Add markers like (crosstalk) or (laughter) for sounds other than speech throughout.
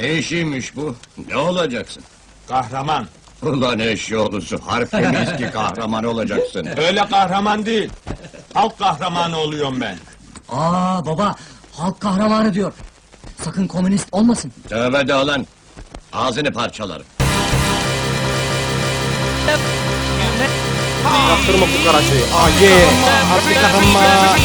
Ne işiymiş bu? Ne olacaksın? Kahraman. Ulan eşyolusu harf temiz ki kahraman olacaksın. (laughs) Öyle kahraman değil. Halk kahramanı oluyorum ben. Aa baba, halk kahramanı diyor. Sakın komünist olmasın. Tövbe de lan. Ağzını parçalarım. Kaptırma bu garajı. Aa ye. Artık kahraman.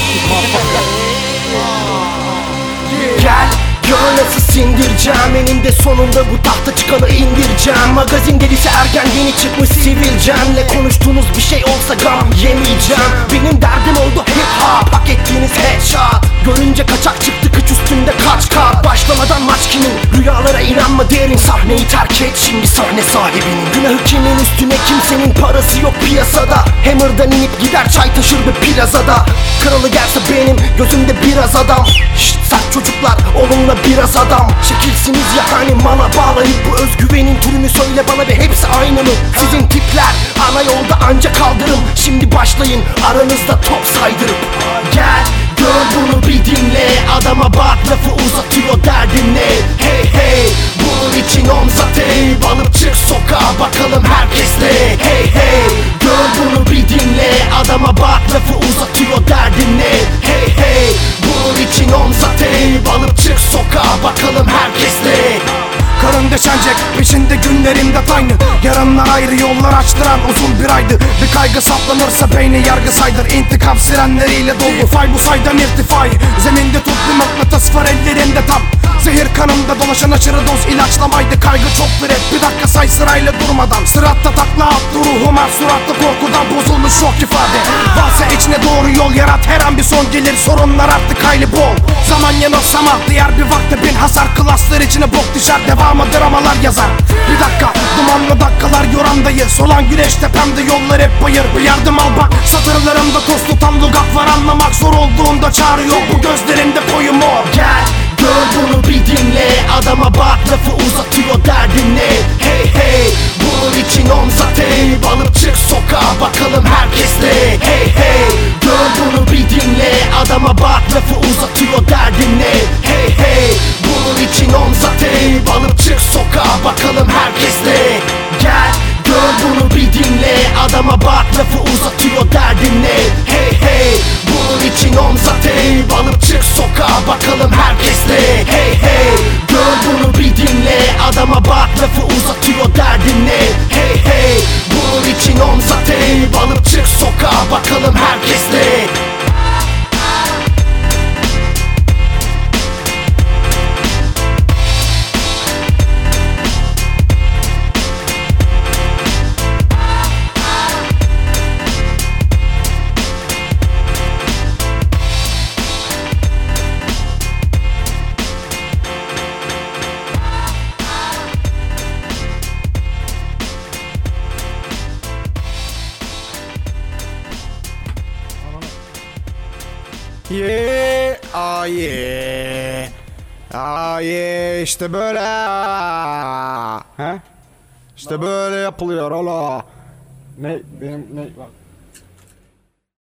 Sindireceğim Eninde sonunda bu tahta çıkanı indireceğim. Magazin delisi ergen yeni çıkmış sivilcemle Konuştuğunuz bir şey olsa gam yemeyeceğim. Benim derdim oldu hip hop Hak ettiğiniz headshot. Görünce kaçak çıktı kıç üstünde kaç kat Başlamadan maç kimin? Rüyalara inanma derin Sahneyi terk et. Şimdi sahne sahibinin. Günahı kimin? Üstüne kimsenin parası yok piyasada. Hammer'dan inip gider çay taşır bir plazada. Kralı gelse benim gözümde biraz adam. Şşt çocuklar onunla biraz adam. Şekilsiniz ya hani mala bağlayıp Bu özgüvenin türünü söyle bana ve hepsi aynı mı? Sizin tipler ana yolda anca kaldırım. Şimdi başlayın aranızda top saydırıp. Gel gör bunu bir dinle. Adama bak lafı herkes ne Karın deşenecek peşinde günlerimde aynı. Yarınlar ayrı yollar açtıran uzun bir aydı. Bir kaygı saplanırsa beyni yargı saydır. İntikam sirenleriyle dolu Fay bu saydan irtifai. Zeminde tut bir mıknatıs var ellerinde tam. Zehir kanımda dolaşan aşırı doz ilaçlamaydı. Kaygı çok hep bir dakika say sırayla durmadan. Sıratta takla attı ruhum her suratta korkudan bozulmuş şok ifade. Varsa içine doğru yol yarat. Her an bir son gelir. Sorunlar artık hayli bol Zaman yanılsama diğer bir vakte bin hasar Klaslar içine bok düşer devamı dramalar yazar. Bir dakika dumanlı dakikalar yorandayı Solan güneş tepemde yollar hep bayır. Bir yardım al bak satırlarımda toz tutan lugat var. Anlamak zor olduğunda çağırıyor. Bu gözlerimde uzatıyor derdin ne Hey hey. Bunun için omza teyp Alıp çık sokağa bakalım herkes ne Hey hey. Gör bunu bir dinle. Adama bak lafı uzatıyor derdin ne Hey hey. Bunun için omza teyp Alıp çık Ye, aa ye. Aa ye, işte böyle. He? İşte böyle yapılıyor ola. Ne benim ne bak